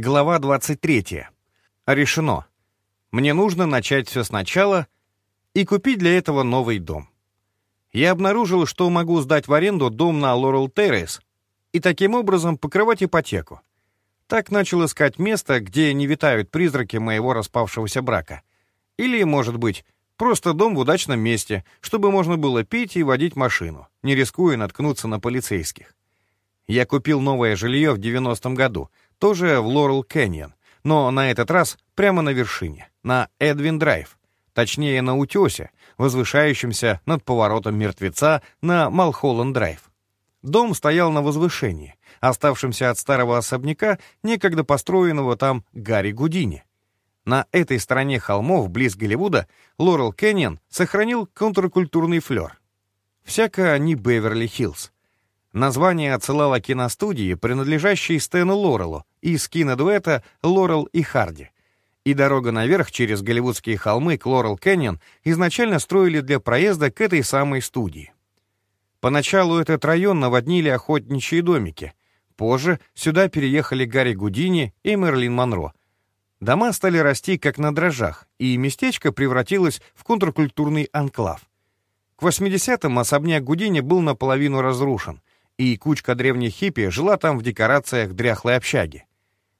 Глава 23. Решено. Мне нужно начать все сначала и купить для этого новый дом. Я обнаружил, что могу сдать в аренду дом на Лорел Террис и таким образом покрывать ипотеку. Так начал искать место, где не витают призраки моего распавшегося брака. Или, может быть, просто дом в удачном месте, чтобы можно было пить и водить машину, не рискуя наткнуться на полицейских. Я купил новое жилье в 90-м году — тоже в Лорел Кэньон, но на этот раз прямо на вершине, на Эдвин Драйв, точнее на утесе, возвышающемся над поворотом мертвеца на Малхолланд Драйв. Дом стоял на возвышении, оставшемся от старого особняка, некогда построенного там Гарри Гудини. На этой стороне холмов, близ Голливуда, Лорел Кэньон сохранил контркультурный флер. Всяко не Беверли-Хиллз. Название отсылало киностудии, принадлежащей Стэну Лорелу, из кинодуэта «Лорел и Харди». И дорога наверх через голливудские холмы к Лорел Кэньон изначально строили для проезда к этой самой студии. Поначалу этот район наводнили охотничьи домики. Позже сюда переехали Гарри Гудини и Мерлин Монро. Дома стали расти как на дрожжах, и местечко превратилось в контркультурный анклав. К 80-м особняк Гудини был наполовину разрушен, и кучка древних хиппи жила там в декорациях дряхлой общаги.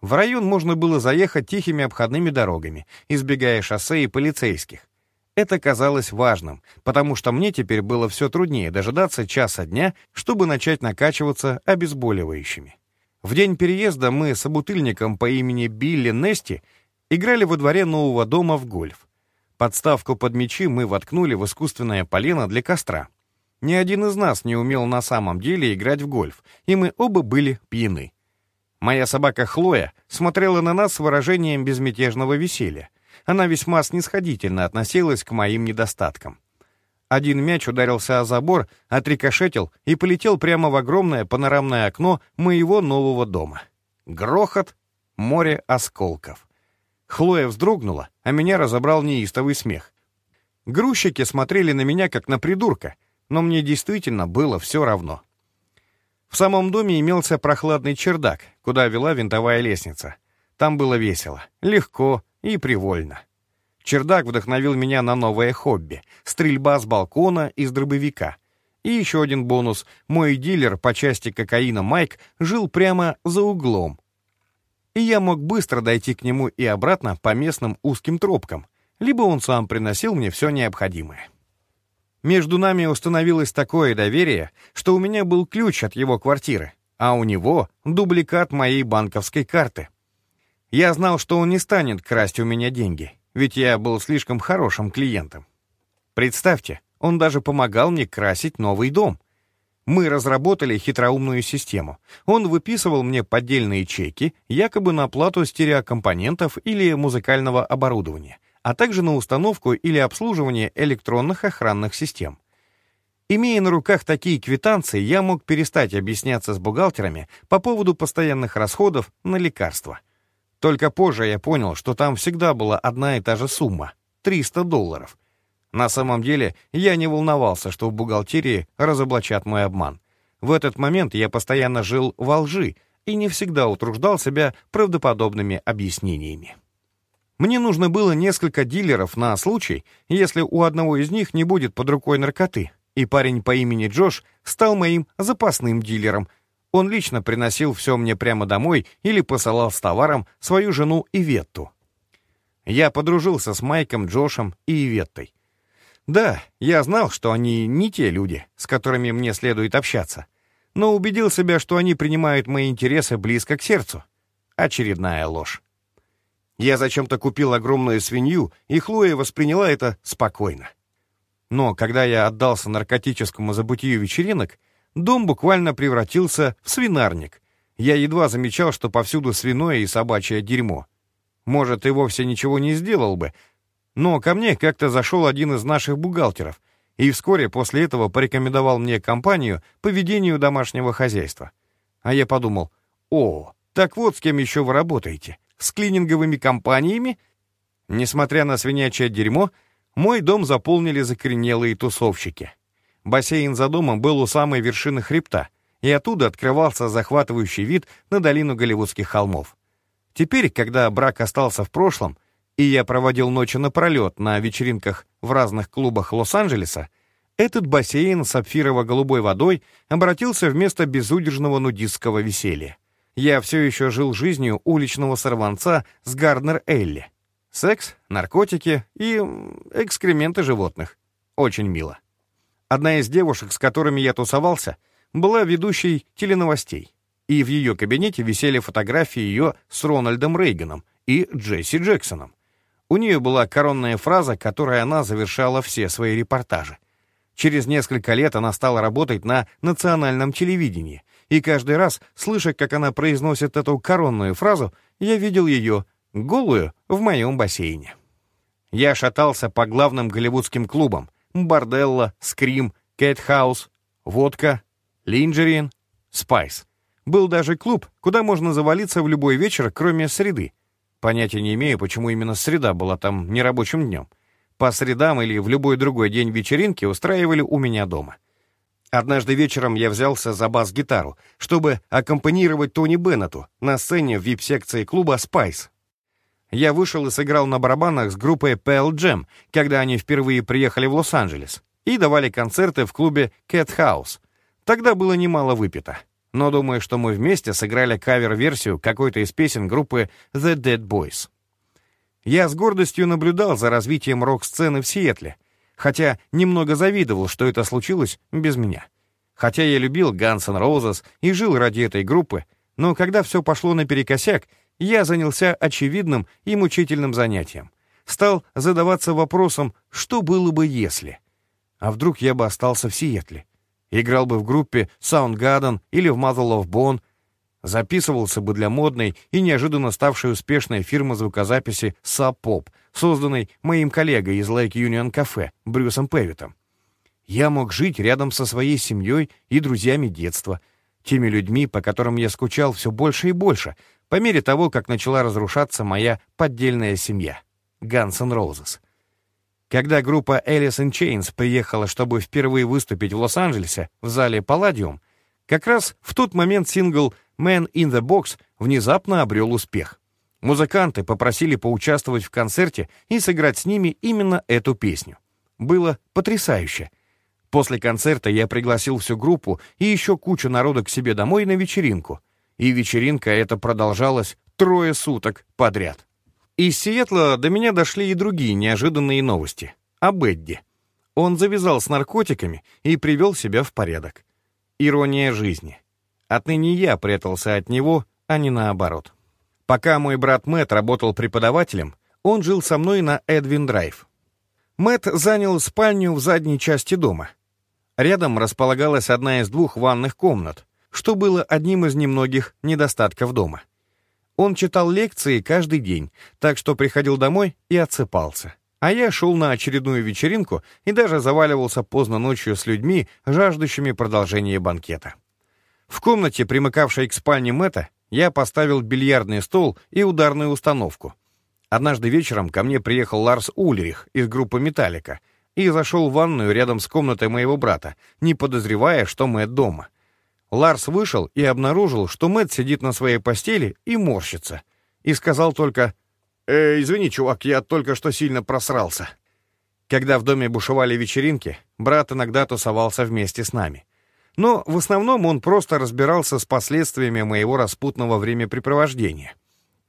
В район можно было заехать тихими обходными дорогами, избегая шоссе и полицейских. Это казалось важным, потому что мне теперь было все труднее дожидаться часа дня, чтобы начать накачиваться обезболивающими. В день переезда мы с обутыльником по имени Билли Нести играли во дворе нового дома в гольф. Подставку под мячи мы воткнули в искусственное полено для костра. Ни один из нас не умел на самом деле играть в гольф, и мы оба были пьяны. Моя собака Хлоя смотрела на нас с выражением безмятежного веселья. Она весьма снисходительно относилась к моим недостаткам. Один мяч ударился о забор, отрикошетил и полетел прямо в огромное панорамное окно моего нового дома. Грохот, море осколков. Хлоя вздрогнула, а меня разобрал неистовый смех. Грузчики смотрели на меня, как на придурка, но мне действительно было все равно. В самом доме имелся прохладный чердак, куда вела винтовая лестница. Там было весело, легко и привольно. Чердак вдохновил меня на новое хобби — стрельба с балкона из дробовика. И еще один бонус — мой дилер по части кокаина Майк жил прямо за углом. И я мог быстро дойти к нему и обратно по местным узким тропкам, либо он сам приносил мне все необходимое. Между нами установилось такое доверие, что у меня был ключ от его квартиры, а у него дубликат моей банковской карты. Я знал, что он не станет красть у меня деньги, ведь я был слишком хорошим клиентом. Представьте, он даже помогал мне красить новый дом. Мы разработали хитроумную систему. Он выписывал мне поддельные чеки, якобы на оплату стереокомпонентов или музыкального оборудования — а также на установку или обслуживание электронных охранных систем. Имея на руках такие квитанции, я мог перестать объясняться с бухгалтерами по поводу постоянных расходов на лекарства. Только позже я понял, что там всегда была одна и та же сумма — 300 долларов. На самом деле, я не волновался, что в бухгалтерии разоблачат мой обман. В этот момент я постоянно жил во лжи и не всегда утруждал себя правдоподобными объяснениями. Мне нужно было несколько дилеров на случай, если у одного из них не будет под рукой наркоты, и парень по имени Джош стал моим запасным дилером. Он лично приносил все мне прямо домой или посылал с товаром свою жену Иветту. Я подружился с Майком, Джошем и Иветтой. Да, я знал, что они не те люди, с которыми мне следует общаться, но убедил себя, что они принимают мои интересы близко к сердцу. Очередная ложь. Я зачем-то купил огромную свинью, и Хлоя восприняла это спокойно. Но когда я отдался наркотическому забытию вечеринок, дом буквально превратился в свинарник. Я едва замечал, что повсюду свиное и собачье дерьмо. Может, и вовсе ничего не сделал бы, но ко мне как-то зашел один из наших бухгалтеров, и вскоре после этого порекомендовал мне компанию по ведению домашнего хозяйства. А я подумал, о, так вот с кем еще вы работаете с клининговыми компаниями? Несмотря на свинячье дерьмо, мой дом заполнили закоренелые тусовщики. Бассейн за домом был у самой вершины хребта, и оттуда открывался захватывающий вид на долину голливудских холмов. Теперь, когда брак остался в прошлом, и я проводил ночи напролет на вечеринках в разных клубах Лос-Анджелеса, этот бассейн с сапфирово-голубой водой обратился вместо безудержного нудистского веселья. Я все еще жил жизнью уличного сорванца с Гарднер Элли. Секс, наркотики и экскременты животных. Очень мило. Одна из девушек, с которыми я тусовался, была ведущей теленовостей, и в ее кабинете висели фотографии ее с Рональдом Рейганом и Джесси Джексоном. У нее была коронная фраза, которой она завершала все свои репортажи. Через несколько лет она стала работать на национальном телевидении, и каждый раз, слыша, как она произносит эту коронную фразу, я видел ее, голую, в моем бассейне. Я шатался по главным голливудским клубам — Борделла, Скрим, Кэтхаус, Водка, Линджерин, Спайс. Был даже клуб, куда можно завалиться в любой вечер, кроме среды. Понятия не имею, почему именно среда была там нерабочим днем. По средам или в любой другой день вечеринки устраивали у меня дома. Однажды вечером я взялся за бас-гитару, чтобы аккомпанировать Тони Беннету на сцене в вип-секции клуба «Спайс». Я вышел и сыграл на барабанах с группой Pearl Jam, когда они впервые приехали в Лос-Анджелес, и давали концерты в клубе Cat House. Тогда было немало выпито. Но думаю, что мы вместе сыграли кавер-версию какой-то из песен группы The Dead Boys. Я с гордостью наблюдал за развитием рок-сцены в Сиэтле, хотя немного завидовал, что это случилось без меня. Хотя я любил N' Roses и жил ради этой группы, но когда все пошло наперекосяк, я занялся очевидным и мучительным занятием. Стал задаваться вопросом, что было бы если? А вдруг я бы остался в Сиэтле? Играл бы в группе Soundgarden или в Mother Love Bone, записывался бы для модной и неожиданно ставшей успешной фирмы звукозаписи Pop, созданной моим коллегой из Lake Union Cafe, Брюсом Певитом. Я мог жить рядом со своей семьей и друзьями детства, теми людьми, по которым я скучал все больше и больше, по мере того, как начала разрушаться моя поддельная семья — Guns N'. Когда группа Alice in Chains приехала, чтобы впервые выступить в Лос-Анджелесе в зале Palladium, как раз в тот момент сингл «Man in the Box» внезапно обрел успех. Музыканты попросили поучаствовать в концерте и сыграть с ними именно эту песню. Было потрясающе. После концерта я пригласил всю группу и еще кучу народа к себе домой на вечеринку. И вечеринка эта продолжалась трое суток подряд. Из Сиэтла до меня дошли и другие неожиданные новости. О Бедди. Он завязал с наркотиками и привел себя в порядок. Ирония жизни. Отныне я прятался от него, а не наоборот. Пока мой брат Мэтт работал преподавателем, он жил со мной на Эдвин Драйв. Мэтт занял спальню в задней части дома. Рядом располагалась одна из двух ванных комнат, что было одним из немногих недостатков дома. Он читал лекции каждый день, так что приходил домой и отсыпался. А я шел на очередную вечеринку и даже заваливался поздно ночью с людьми, жаждущими продолжения банкета. В комнате, примыкавшей к спальне Мэтта, я поставил бильярдный стол и ударную установку. Однажды вечером ко мне приехал Ларс Ульрих из группы «Металлика» и зашел в ванную рядом с комнатой моего брата, не подозревая, что Мэтт дома. Ларс вышел и обнаружил, что Мэтт сидит на своей постели и морщится, и сказал только «Э, «Извини, чувак, я только что сильно просрался». Когда в доме бушевали вечеринки, брат иногда тусовался вместе с нами. Но в основном он просто разбирался с последствиями моего распутного времяпрепровождения.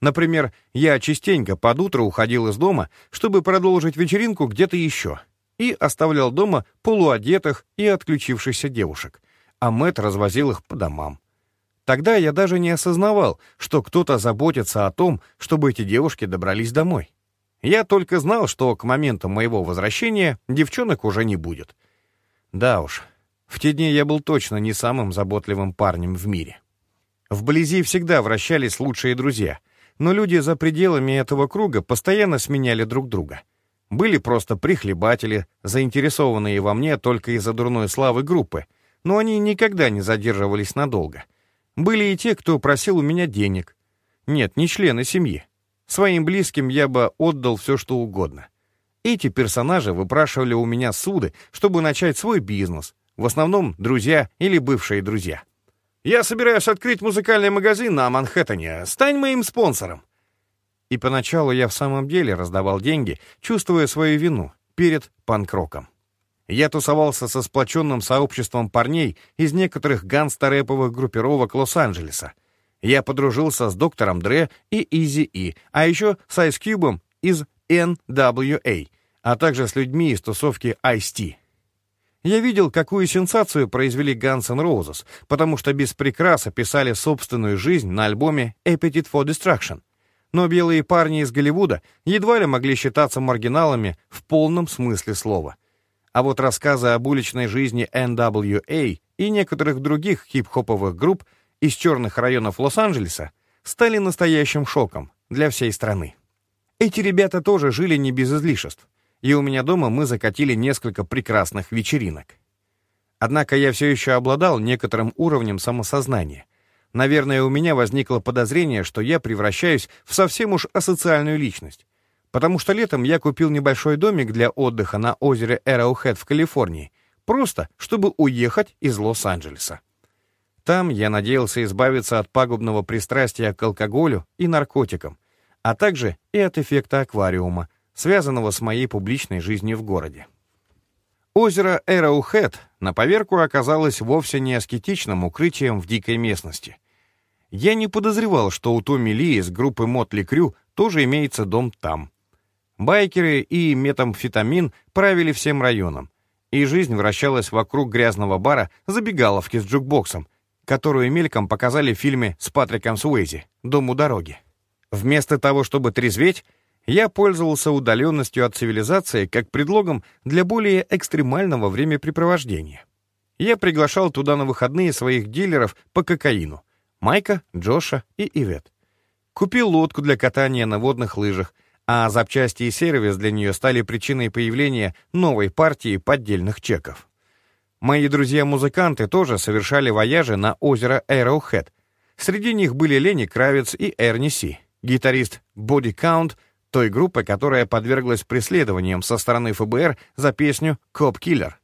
Например, я частенько под утро уходил из дома, чтобы продолжить вечеринку где-то еще, и оставлял дома полуодетых и отключившихся девушек, а Мэт развозил их по домам. Тогда я даже не осознавал, что кто-то заботится о том, чтобы эти девушки добрались домой. Я только знал, что к моменту моего возвращения девчонок уже не будет. Да уж, в те дни я был точно не самым заботливым парнем в мире. Вблизи всегда вращались лучшие друзья, но люди за пределами этого круга постоянно сменяли друг друга. Были просто прихлебатели, заинтересованные во мне только из-за дурной славы группы, но они никогда не задерживались надолго. Были и те, кто просил у меня денег. Нет, не члены семьи. Своим близким я бы отдал все, что угодно. Эти персонажи выпрашивали у меня суды, чтобы начать свой бизнес, в основном друзья или бывшие друзья. «Я собираюсь открыть музыкальный магазин на Манхэттене. Стань моим спонсором. И поначалу я в самом деле раздавал деньги, чувствуя свою вину перед панкроком. Я тусовался со сплоченным сообществом парней из некоторых гангстер-рэповых группировок Лос-Анджелеса. Я подружился с доктором Дре и Изи И, а еще с Cube из NWA, а также с людьми из тусовки Ice-T. Я видел, какую сенсацию произвели Guns N' Roses, потому что без прикрас описали собственную жизнь на альбоме Appetite for Destruction. Но белые парни из Голливуда едва ли могли считаться маргиналами в полном смысле слова. А вот рассказы об уличной жизни NWA и некоторых других хип-хоповых групп из черных районов Лос-Анджелеса стали настоящим шоком для всей страны. Эти ребята тоже жили не без излишеств и у меня дома мы закатили несколько прекрасных вечеринок. Однако я все еще обладал некоторым уровнем самосознания. Наверное, у меня возникло подозрение, что я превращаюсь в совсем уж асоциальную личность. Потому что летом я купил небольшой домик для отдыха на озере Эроухэт в Калифорнии, просто чтобы уехать из Лос-Анджелеса. Там я надеялся избавиться от пагубного пристрастия к алкоголю и наркотикам, а также и от эффекта аквариума, связанного с моей публичной жизнью в городе. Озеро Эроухэт на поверку оказалось вовсе не аскетичным укрытием в дикой местности. Я не подозревал, что у Томми Ли из группы Мотли Крю тоже имеется дом там. Байкеры и метамфетамин правили всем районом, и жизнь вращалась вокруг грязного бара забегаловки с джукбоксом, которую мельком показали в фильме с Патриком Суэйзи «Дом у дороги». Вместо того, чтобы трезветь, я пользовался удаленностью от цивилизации как предлогом для более экстремального времяпрепровождения. Я приглашал туда на выходные своих дилеров по кокаину — Майка, Джоша и Ивет. Купил лодку для катания на водных лыжах, а запчасти и сервис для нее стали причиной появления новой партии поддельных чеков. Мои друзья-музыканты тоже совершали вояжи на озеро Эроухэт. Среди них были Ленни Кравец и Эрни Си, гитарист Боди Каунт — той группы, которая подверглась преследованиям со стороны ФБР за песню «Коп Киллер».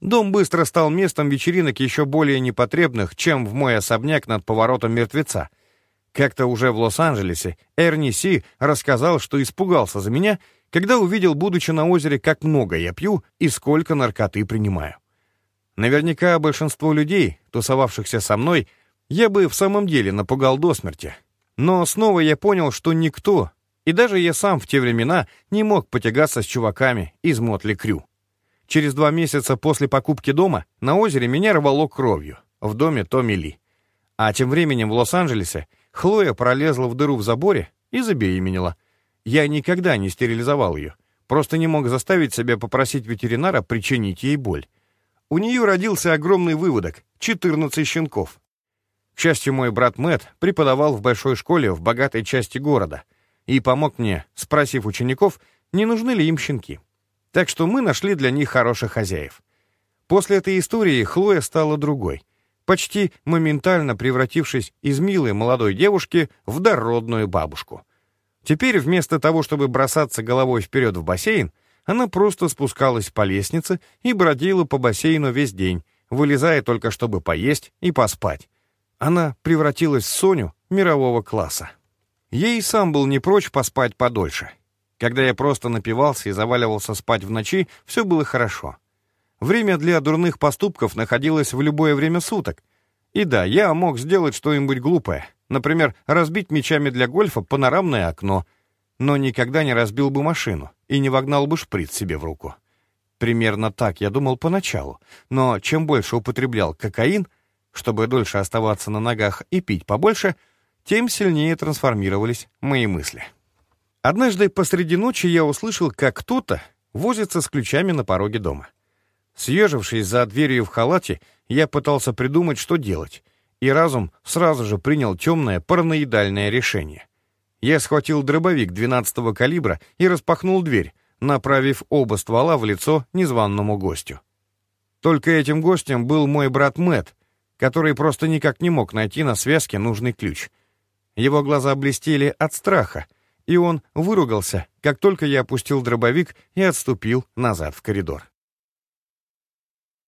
Дом быстро стал местом вечеринок еще более непотребных, чем в мой особняк над поворотом мертвеца. Как-то уже в Лос-Анджелесе Эрни Си рассказал, что испугался за меня, когда увидел, будучи на озере, как много я пью и сколько наркоты принимаю. Наверняка большинство людей, тусовавшихся со мной, я бы в самом деле напугал до смерти. Но снова я понял, что никто, и даже я сам в те времена не мог потягаться с чуваками из Мотли Крю. Через два месяца после покупки дома на озере меня рвало кровью, в доме Томми Ли. А тем временем в Лос-Анджелесе Хлоя пролезла в дыру в заборе и забеременела. Я никогда не стерилизовал ее, просто не мог заставить себя попросить ветеринара причинить ей боль. У нее родился огромный выводок — 14 щенков. К счастью, мой брат Мэтт преподавал в большой школе в богатой части города — и помог мне, спросив учеников, не нужны ли им щенки. Так что мы нашли для них хороших хозяев. После этой истории Хлоя стала другой, почти моментально превратившись из милой молодой девушки в дородную бабушку. Теперь вместо того, чтобы бросаться головой вперед в бассейн, она просто спускалась по лестнице и бродила по бассейну весь день, вылезая только чтобы поесть и поспать. Она превратилась в Соню мирового класса. Ей сам был не прочь поспать подольше. Когда я просто напивался и заваливался спать в ночи, все было хорошо. Время для дурных поступков находилось в любое время суток. И да, я мог сделать что-нибудь глупое, например, разбить мечами для гольфа панорамное окно, но никогда не разбил бы машину и не вогнал бы шприц себе в руку. Примерно так я думал поначалу, но чем больше употреблял кокаин, чтобы дольше оставаться на ногах и пить побольше — тем сильнее трансформировались мои мысли. Однажды посреди ночи я услышал, как кто-то возится с ключами на пороге дома. Съежившись за дверью в халате, я пытался придумать, что делать, и разум сразу же принял темное параноидальное решение. Я схватил дробовик 12-го калибра и распахнул дверь, направив оба ствола в лицо незваному гостю. Только этим гостем был мой брат Мэт, который просто никак не мог найти на связке нужный ключ — его глаза блестели от страха, и он выругался, как только я опустил дробовик и отступил назад в коридор.